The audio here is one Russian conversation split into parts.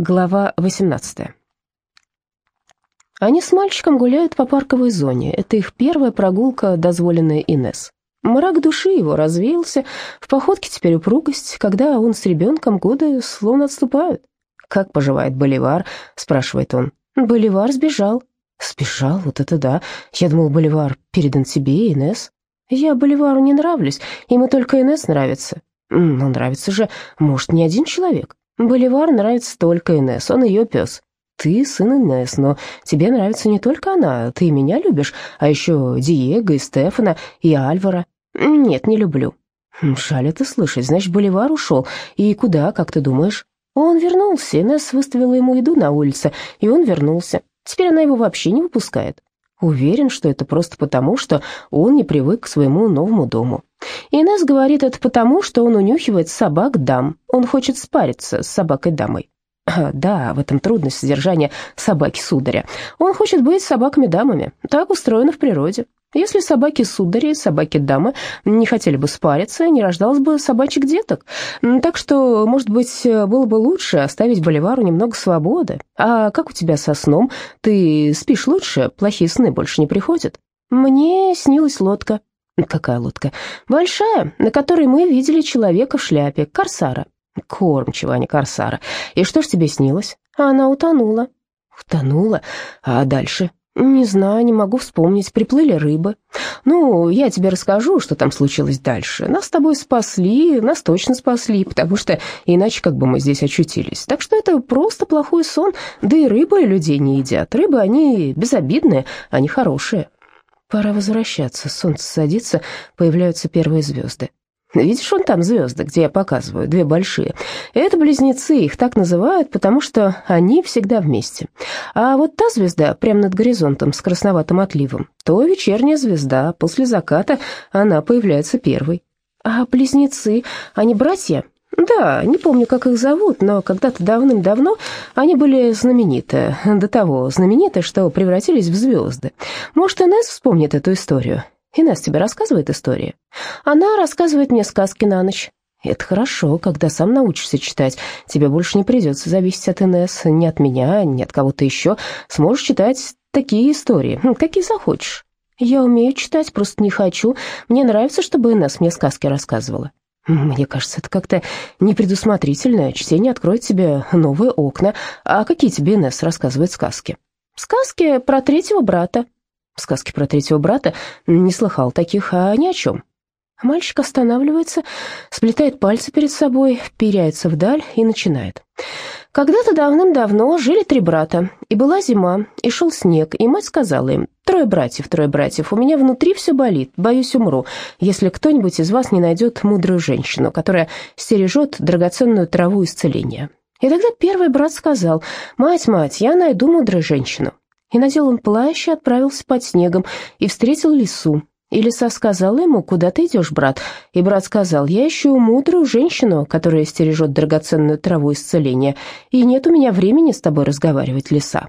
Глава 18. Они с мальчиком гуляют по парковой зоне. Это их первая прогулка, дозволенная Инес. Мрак души его развеялся, в походке теперь упругость, когда он с ребенком годы словно отступают. «Как поживает Боливар?» — спрашивает он. «Боливар сбежал». «Сбежал? Вот это да. Я думал, Боливар передан тебе, Инес». «Я Боливару не нравлюсь, ему только Инес нравится». «Ну, нравится же, может, не один человек». Боливар нравится только Инесс, он ее пес. Ты сын Инесс, но тебе нравится не только она, ты меня любишь, а еще Диего и Стефана и Альвара. Нет, не люблю. Хм, жаль это слышать, значит, Боливар ушел. И куда, как ты думаешь? Он вернулся, Инесс выставила ему еду на улице, и он вернулся. Теперь она его вообще не выпускает. Уверен, что это просто потому, что он не привык к своему новому дому. Инесс говорит это потому, что он унюхивает собак-дам. Он хочет спариться с собакой-дамой. Да, в этом трудность содержания собаки-сударя. Он хочет быть собаками-дамами. Так устроено в природе. Если собаки-судари, собаки-дамы не хотели бы спариться, не рождалось бы собачек деток. Так что, может быть, было бы лучше оставить Боливару немного свободы. А как у тебя со сном? Ты спишь лучше? Плохие сны больше не приходят? Мне снилась лодка. Какая лодка? Большая, на которой мы видели человека в шляпе, корсара. Кормчего, а не корсара. И что ж тебе снилось? Она утонула. Утонула? А дальше? «Не знаю, не могу вспомнить. Приплыли рыбы. Ну, я тебе расскажу, что там случилось дальше. Нас с тобой спасли, нас точно спасли, потому что иначе как бы мы здесь очутились. Так что это просто плохой сон. Да и рыбы людей не едят. Рыбы, они безобидные, они хорошие». «Пора возвращаться. Солнце садится, появляются первые звезды. Видишь, вон там звезды, где я показываю, две большие. Это близнецы, их так называют, потому что они всегда вместе. А вот та звезда, прямо над горизонтом, с красноватым отливом, то вечерняя звезда, после заката она появляется первой. А близнецы, они братья? Да, не помню, как их зовут, но когда-то давным-давно они были знамениты, до того знамениты, что превратились в звезды. Может, Инесс вспомнит эту историю? Инесс тебе рассказывает истории? Она рассказывает мне сказки на ночь. Это хорошо, когда сам научишься читать. Тебе больше не придется зависеть от Инесс, ни от меня, ни от кого-то еще. Сможешь читать такие истории, какие захочешь. Я умею читать, просто не хочу. Мне нравится, чтобы Инесс мне сказки рассказывала. Мне кажется, это как-то непредусмотрительно. Чтение откроет тебе новые окна. А какие тебе Инесс рассказывает сказки? Сказки про третьего брата. Сказки про третьего брата не слыхал таких, а ни о чем. Мальчик останавливается, сплетает пальцы перед собой, вперяется вдаль и начинает. Когда-то давным-давно жили три брата, и была зима, и шел снег, и мать сказала им, «Трое братьев, трое братьев, у меня внутри все болит, боюсь умру, если кто-нибудь из вас не найдет мудрую женщину, которая стережет драгоценную траву исцеления». И тогда первый брат сказал, «Мать, мать, я найду мудрую женщину». И надел он плащ и отправился под снегом, и встретил лису, и лиса сказала ему, куда ты идешь, брат? И брат сказал, я ищу мудрую женщину, которая стережет драгоценную траву исцеления, и нет у меня времени с тобой разговаривать, лиса.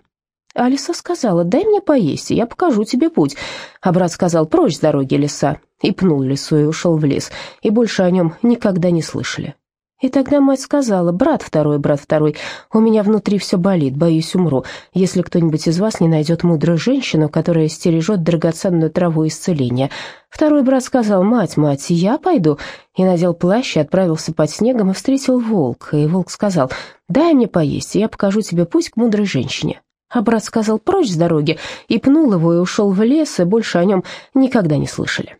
А лиса сказала, дай мне поесть, и я покажу тебе путь. А брат сказал, прочь с дороги, лиса, и пнул лису и ушел в лес, и больше о нем никогда не слышали. И тогда мать сказала, брат второй, брат второй, у меня внутри все болит, боюсь умру, если кто-нибудь из вас не найдет мудрую женщину, которая стережет драгоценную траву исцеления. Второй брат сказал, мать, мать, я пойду, и надел плащ и отправился под снегом и встретил волк, и волк сказал, дай мне поесть, и я покажу тебе путь к мудрой женщине. А брат сказал, прочь с дороги, и пнул его, и ушел в лес, и больше о нем никогда не слышали.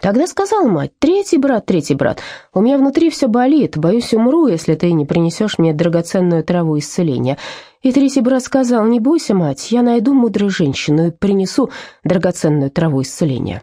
Тогда сказала мать, третий брат, третий брат, у меня внутри все болит, боюсь умру, если ты не принесешь мне драгоценную траву исцеления. И третий брат сказал, не бойся, мать, я найду мудрую женщину и принесу драгоценную траву исцеления.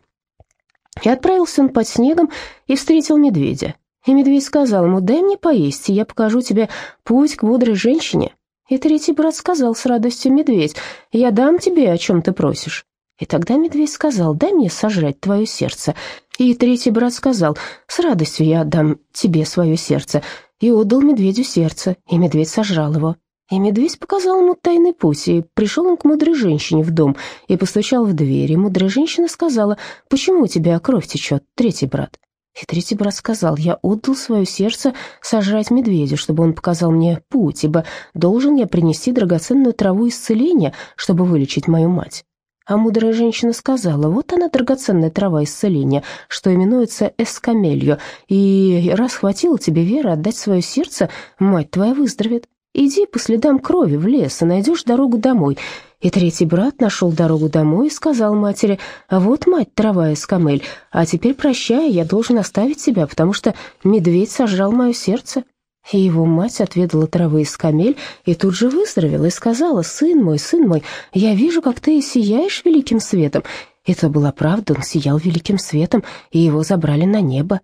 И отправился он под снегом и встретил медведя. И медведь сказал ему, дай мне поесть, и я покажу тебе путь к мудрой женщине. И третий брат сказал с радостью, медведь, я дам тебе, о чем ты просишь. И тогда медведь сказал, дай мне сожрать твое сердце. И третий брат сказал, с радостью я отдам тебе свое сердце. И отдал медведю сердце, и медведь сожрал его. И медведь показал ему тайный путь, и пришел он к мудрой женщине в дом, и постучал в дверь, и мудрая женщина сказала, почему у тебя кровь течет, третий брат? И третий брат сказал, я отдал свое сердце сожрать медведя, чтобы он показал мне путь, ибо должен я принести драгоценную траву исцеления, чтобы вылечить мою мать. А мудрая женщина сказала, вот она драгоценная трава исцеления, что именуется эскамелью, и раз хватило тебе веры отдать свое сердце, мать твоя выздоровеет. Иди по следам крови в лес и найдешь дорогу домой. И третий брат нашел дорогу домой и сказал матери, «А вот, мать, трава из камель, а теперь прощай, я должен оставить тебя, потому что медведь сожрал мое сердце». И его мать отведала травы из камель и тут же выздоровела и сказала, «Сын мой, сын мой, я вижу, как ты сияешь великим светом». Это была правда, он сиял великим светом, и его забрали на небо.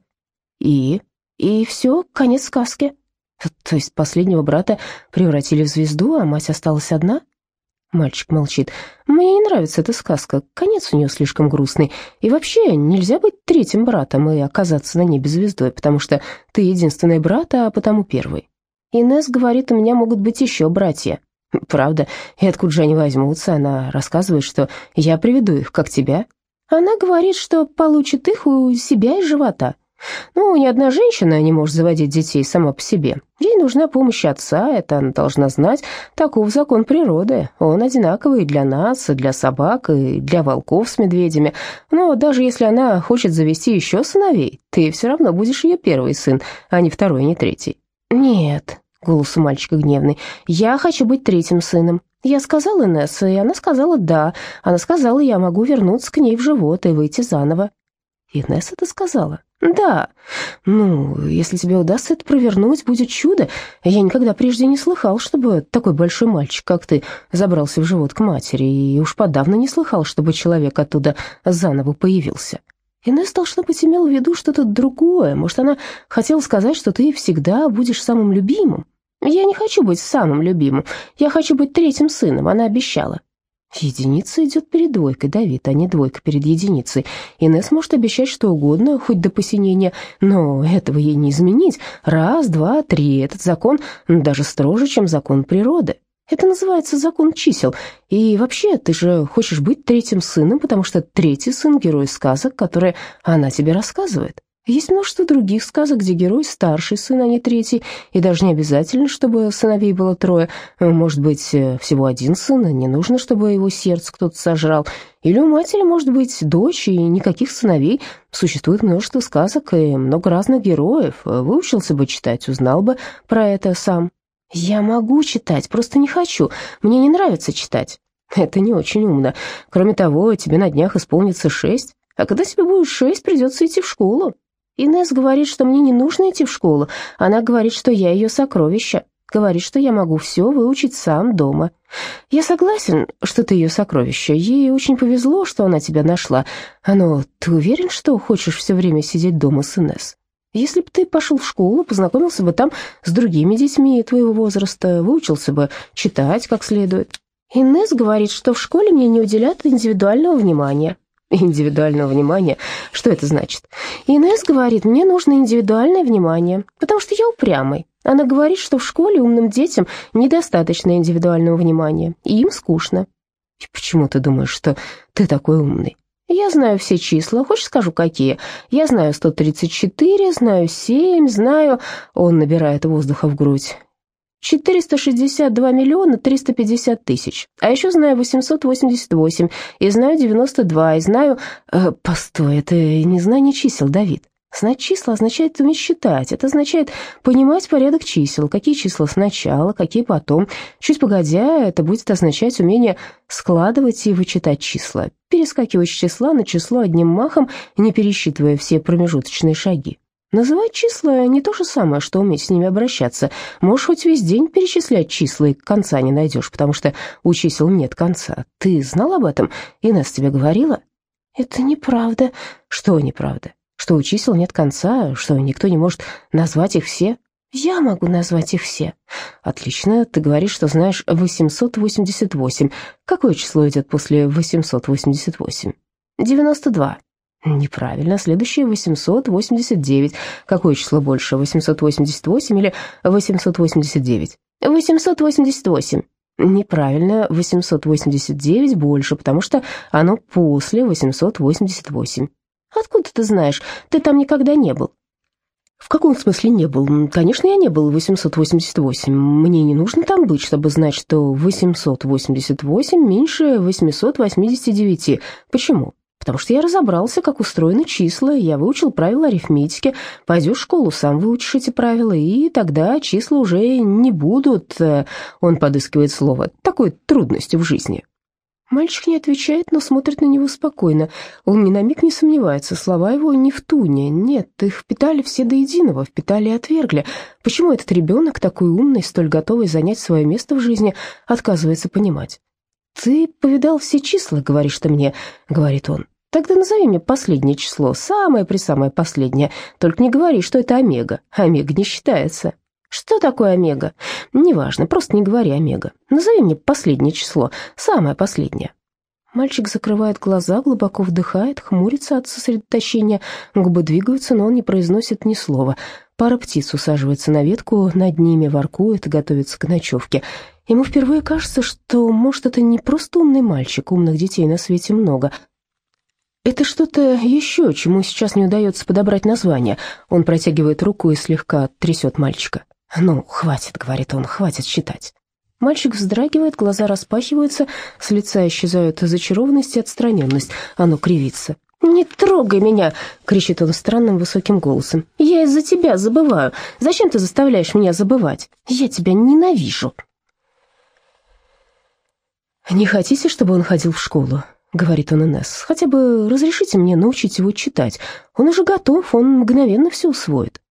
И... и все, конец сказки. То есть последнего брата превратили в звезду, а мать осталась одна? Мальчик молчит. Мне не нравится эта сказка, конец у нее слишком грустный. И вообще, нельзя быть третьим братом и оказаться на небе звездой, потому что ты единственный брат, а потому первый. Инесс говорит, у меня могут быть еще братья. Правда, и откуда же они возьмутся? Она рассказывает, что я приведу их, как тебя. Она говорит, что получит их у себя из живота. Ну, ни одна женщина не может заводить детей сама по себе. Ей нужна помощь отца, это она должна знать. Таков закон природы. Он одинаковый для нас, для собак и для волков с медведями. Но даже если она хочет завести еще сыновей, ты все равно будешь ее первый сын, а не второй, не третий. Нет, голос у мальчика гневный, я хочу быть третьим сыном. Я сказала Инессе, и она сказала «да». Она сказала, я могу вернуться к ней в живот и выйти заново. Инесса это сказала? «Да. Ну, если тебе удастся это провернуть, будет чудо. Я никогда прежде не слыхал, чтобы такой большой мальчик, как ты, забрался в живот к матери, и уж подавно не слыхал, чтобы человек оттуда заново появился». Инесс, должно быть, имела в виду что-то другое. Может, она хотела сказать, что ты всегда будешь самым любимым. «Я не хочу быть самым любимым. Я хочу быть третьим сыном», — она обещала. Единица идет перед двойкой, Давид, а не двойка перед единицей. Инесс может обещать что угодно, хоть до посинения, но этого ей не изменить. Раз, два, три. Этот закон даже строже, чем закон природы. Это называется закон чисел. И вообще, ты же хочешь быть третьим сыном, потому что третий сын — герой сказок, которые она тебе рассказывает. Есть множество других сказок, где герой старший сын, а не третий, и даже не обязательно, чтобы сыновей было трое. Может быть, э, всего один сын, и не нужно, чтобы его сердце кто-то сожрал. Или у матери может быть дочь и никаких сыновей. Существует множество сказок и много разных героев. Выучился бы читать, узнал бы про это сам. «Я могу читать, просто не хочу. Мне не нравится читать». «Это не очень умно. Кроме того, тебе на днях исполнится шесть, а когда тебе будет шесть, придется идти в школу. Инесс говорит, что мне не нужно идти в школу. Она говорит, что я ее сокровище. Говорит, что я могу все выучить сам дома. Я согласен, что ты ее сокровище. Ей очень повезло, что она тебя нашла. Но ты уверен, что хочешь все время сидеть дома с Инесс? Если бы ты пошел в школу, познакомился бы там с другими детьми твоего возраста, выучился бы читать как следует. Инесс говорит, что в школе мне не уделяют индивидуального внимания индивидуального внимания. Что это значит? Инесс говорит, мне нужно индивидуальное внимание, потому что я упрямый. Она говорит, что в школе умным детям недостаточно индивидуального внимания, и им скучно. И почему ты думаешь, что ты такой умный? Я знаю все числа, хочешь скажу, какие? Я знаю 134, знаю 7, знаю... Он набирает воздуха в грудь. 462 миллиона 350 тысяч. А еще знаю 888, и знаю 92, и знаю... Э, постой, это не знание чисел, Давид. Знать числа означает уметь считать. Это означает понимать порядок чисел, какие числа сначала, какие потом. Чуть погодя, это будет означать умение складывать и вычитать числа, перескакивать с числа на число одним махом, не пересчитывая все промежуточные шаги. Называть числа не то же самое, что уметь с ними обращаться. Можешь хоть весь день перечислять числа и конца не найдешь, потому что у чисел нет конца. Ты знал об этом? Инесс тебе говорила? Это неправда. Что неправда? Что у чисел нет конца, что никто не может назвать их все? Я могу назвать их все. Отлично, ты говоришь, что знаешь 888. Какое число идет после 888? 92. Неправильно. Следующее 889. Какое число больше, 888 или 889? 888. Неправильно, 889 больше, потому что оно после 888. Откуда ты знаешь? Ты там никогда не был. В каком смысле не был? Конечно, я не был в 888. Мне не нужно там быть, чтобы знать, что 888 меньше 889. Почему? Потому что я разобрался, как устроены числа, я выучил правила арифметики. Пойдешь в школу, сам выучишь эти правила, и тогда числа уже не будут, э, он подыскивает слово, такой трудностью в жизни. Мальчик не отвечает, но смотрит на него спокойно. Он ни на миг не сомневается, слова его не в туне. Нет, их впитали все до единого, впитали и отвергли. Почему этот ребенок, такой умный, столь готовый занять свое место в жизни, отказывается понимать? «Ты повидал все числа, говоришь ты мне», — говорит он. «Тогда назови мне последнее число, самое-пресамое последнее. Только не говори, что это омега. Омега не считается». «Что такое омега?» «Неважно, просто не говори омега. Назови мне последнее число, самое последнее». Мальчик закрывает глаза, глубоко вдыхает, хмурится от сосредоточения, губы двигаются, но он не произносит ни слова. Пара птиц усаживается на ветку, над ними воркует, готовится к ночевке. Ему впервые кажется, что, может, это не просто умный мальчик, умных детей на свете много. Это что-то еще, чему сейчас не удается подобрать название. Он протягивает руку и слегка трясет мальчика. «Ну, хватит», — говорит он, — «хватит считать». Мальчик вздрагивает, глаза распахиваются, с лица исчезают зачарованность и отстраненность, оно кривится. «Не трогай меня!» — кричит он странным высоким голосом. «Я из-за тебя забываю. Зачем ты заставляешь меня забывать? Я тебя ненавижу!» «Не хотите, чтобы он ходил в школу?» — говорит он Инесс. «Хотя бы разрешите мне научить его читать. Он уже готов, он мгновенно все усвоит».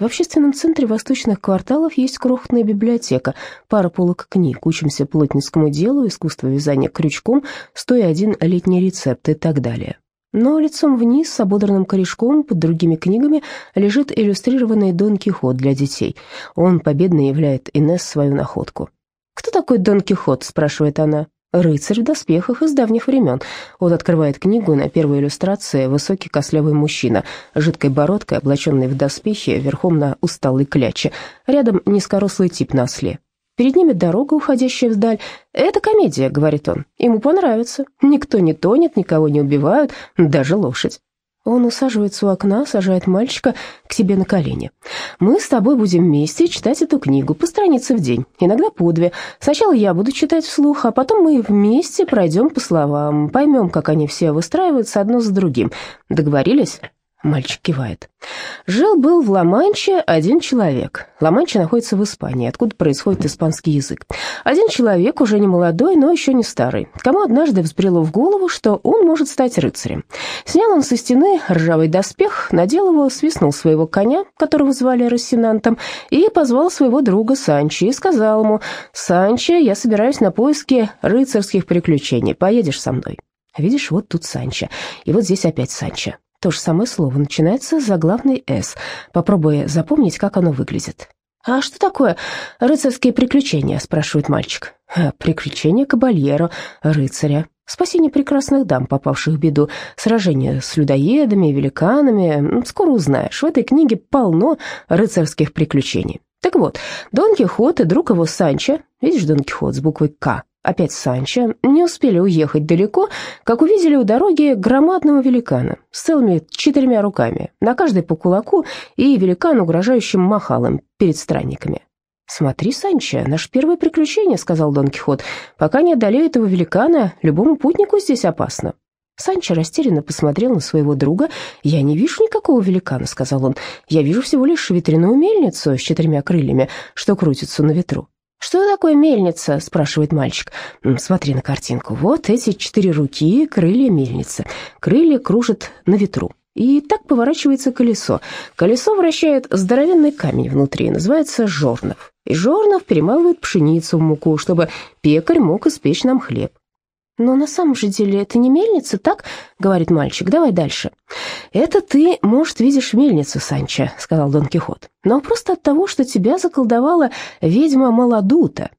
В общественном центре восточных кварталов есть крохотная библиотека, пара полок книг, учимся плотницкому делу, искусство вязания крючком, стоя один летний рецепт и так далее. Но лицом вниз, с ободранным корешком, под другими книгами, лежит иллюстрированный Дон Кихот для детей. Он победно являет Инесс свою находку. «Кто такой Дон Кихот?» – спрашивает она. Рыцарь в доспехах из давних времен. Он открывает книгу, на первой иллюстрации высокий кослявый мужчина, жидкой бородкой, облаченный в доспехи, верхом на усталой кляче. Рядом низкорослый тип на осле. Перед ними дорога, уходящая вдаль. «Это комедия», — говорит он. «Ему понравится. Никто не тонет, никого не убивают, даже лошадь». Он усаживается у окна, сажает мальчика к себе на колени. «Мы с тобой будем вместе читать эту книгу по странице в день, иногда по две. Сначала я буду читать вслух, а потом мы вместе пройдем по словам, поймем, как они все выстраиваются одно за другим. Договорились?» Мальчик кивает. Жил-был в Ла-Манче один человек. Ла-Манча находится в Испании, откуда происходит испанский язык. Один человек, уже не молодой, но еще не старый, кому однажды взбрело в голову, что он может стать рыцарем. Снял он со стены ржавый доспех, надел его, свистнул своего коня, которого звали Рассенантом, и позвал своего друга Санчо и сказал ему, «Санчо, я собираюсь на поиски рыцарских приключений, поедешь со мной». Видишь, вот тут Санчо, и вот здесь опять Санчо. То же самое слово начинается за главной «С». Попробуй запомнить, как оно выглядит. «А что такое рыцарские приключения?» – спрашивает мальчик. «Э, «Приключения кабальеро, рыцаря, спасение прекрасных дам, попавших в беду, сражение с людоедами, великанами. Скоро узнаешь, в этой книге полно рыцарских приключений. Так вот, Дон Кихот и друг его Санчо, видишь Дон Кихот с буквой «К», опять Санчо, не успели уехать далеко, как увидели у дороги громадного великана с целыми четырьмя руками, на каждой по кулаку, и великан угрожающим махал им перед странниками. «Смотри, Санчо, наше первое приключение», — сказал Дон Кихот. «Пока не одолею этого великана, любому путнику здесь опасно». Санчо растерянно посмотрел на своего друга. «Я не вижу никакого великана», — сказал он. «Я вижу всего лишь ветряную мельницу с четырьмя крыльями, что крутится на ветру». «Что такое мельница?» – спрашивает мальчик. «Смотри на картинку. Вот эти четыре руки – крылья мельницы. Крылья кружат на ветру. И так поворачивается колесо. Колесо вращает здоровенный камень внутри, называется жорнов. И жорнов перемалывает пшеницу в муку, чтобы пекарь мог испечь нам хлеб. «Но на самом же деле это не мельница, так?» — говорит мальчик. «Давай дальше». «Это ты, может, видишь мельницу, Санчо», — сказал Дон Кихот. «Но просто от того, что тебя заколдовала ведьма Маладута.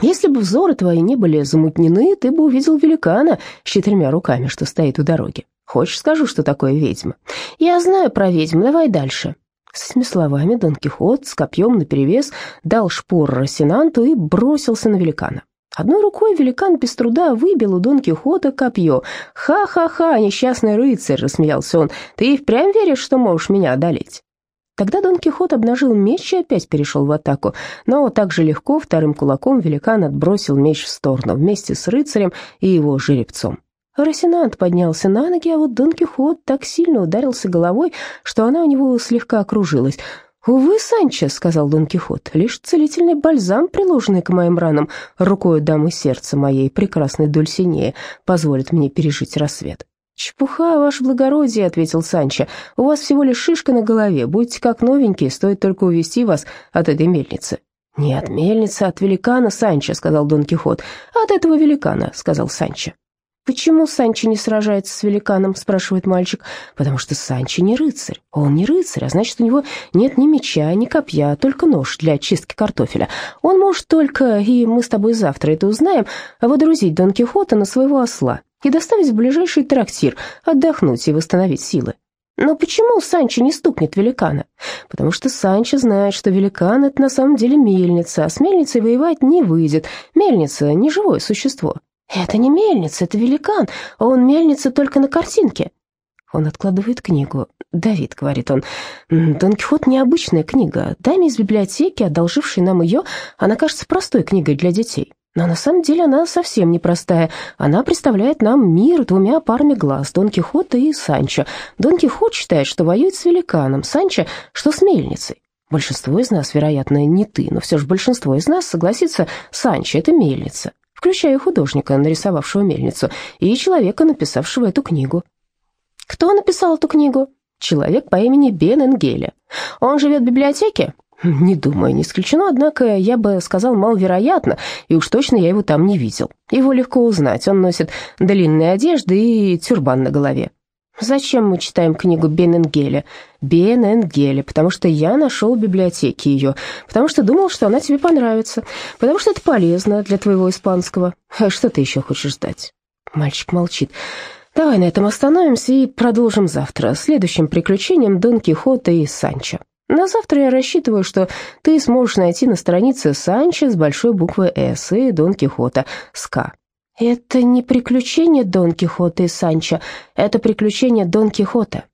Если бы взоры твои не были замутнены, ты бы увидел великана с четырьмя руками, что стоит у дороги. Хочешь, скажу, что такое ведьма?» «Я знаю про ведьм, давай дальше». С этими словами Дон Кихот с копьем наперевес дал шпор Росинанту и бросился на великана. Одной рукой великан без труда выбил у Дон Кихота копье. «Ха-ха-ха, несчастный рыцарь!» — рассмеялся он. «Ты и впрямь веришь, что можешь меня одолеть?» Тогда Дон Кихот обнажил меч и опять перешел в атаку, но так же легко вторым кулаком великан отбросил меч в сторону вместе с рыцарем и его жеребцом. Росинант поднялся на ноги, а вот Дон Кихот так сильно ударился головой, что она у него слегка окружилась. «Увы, Санчо», — сказал Дон Кихот, — «лишь целительный бальзам, приложенный к моим ранам, рукой дамы сердца моей, прекрасной Дульсинеи, позволит мне пережить рассвет». «Чепуха, ваше благородие», — ответил Санчо, — «у вас всего лишь шишка на голове, будьте как новенькие, стоит только увести вас от этой мельницы». «Не от мельницы, от великана, Санчо», — сказал Дон Кихот. «От этого великана», — сказал Санчо. «Почему Санчо не сражается с великаном?» – спрашивает мальчик. «Потому что Санчо не рыцарь. Он не рыцарь, а значит, у него нет ни меча, ни копья, только нож для чистки картофеля. Он может только, и мы с тобой завтра это узнаем, водрузить Дон Кихота на своего осла и доставить в ближайший трактир, отдохнуть и восстановить силы. Но почему Санчо не стукнет великана? Потому что Санчо знает, что великан — это на самом деле мельница, а с мельницей воевать не выйдет. Мельница — не живое существо. «Это не мельница, это великан, он мельница только на картинке». Он откладывает книгу. «Давид», — говорит он, — «Дон Кихот — необычная книга. Даме из библиотеки, одолжившей нам ее, она кажется простой книгой для детей. Но на самом деле она совсем непростая. Она представляет нам мир двумя парами глаз, Дон Кихота и Санчо. Дон Кихот считает, что воюет с великаном, Санчо, что с мельницей. Большинство из нас, вероятно, не ты, но все же большинство из нас согласится, Санчо — это мельница включая художника, нарисовавшего мельницу, и человека, написавшего эту книгу. Кто написал эту книгу? Человек по имени Бен Энгеля. Он живет в библиотеке? Не думаю, не исключено, однако я бы сказал маловероятно, и уж точно я его там не видел. Его легко узнать, он носит длинные одежды и тюрбан на голове. Зачем мы читаем книгу Бененгеля? Бененгеля, потому что я нашел в библиотеке ее, потому что думал, что она тебе понравится, потому что это полезно для твоего испанского. А что ты еще хочешь ждать? Мальчик молчит. Давай на этом остановимся и продолжим завтра, следующим приключением Дон Кихота и Санчо. На завтра я рассчитываю, что ты сможешь найти на странице Санчо с большой буквы «С» и Дон Кихота с «К». «Это не приключение Дон Кихота и Санчо, это приключение Дон Кихота»,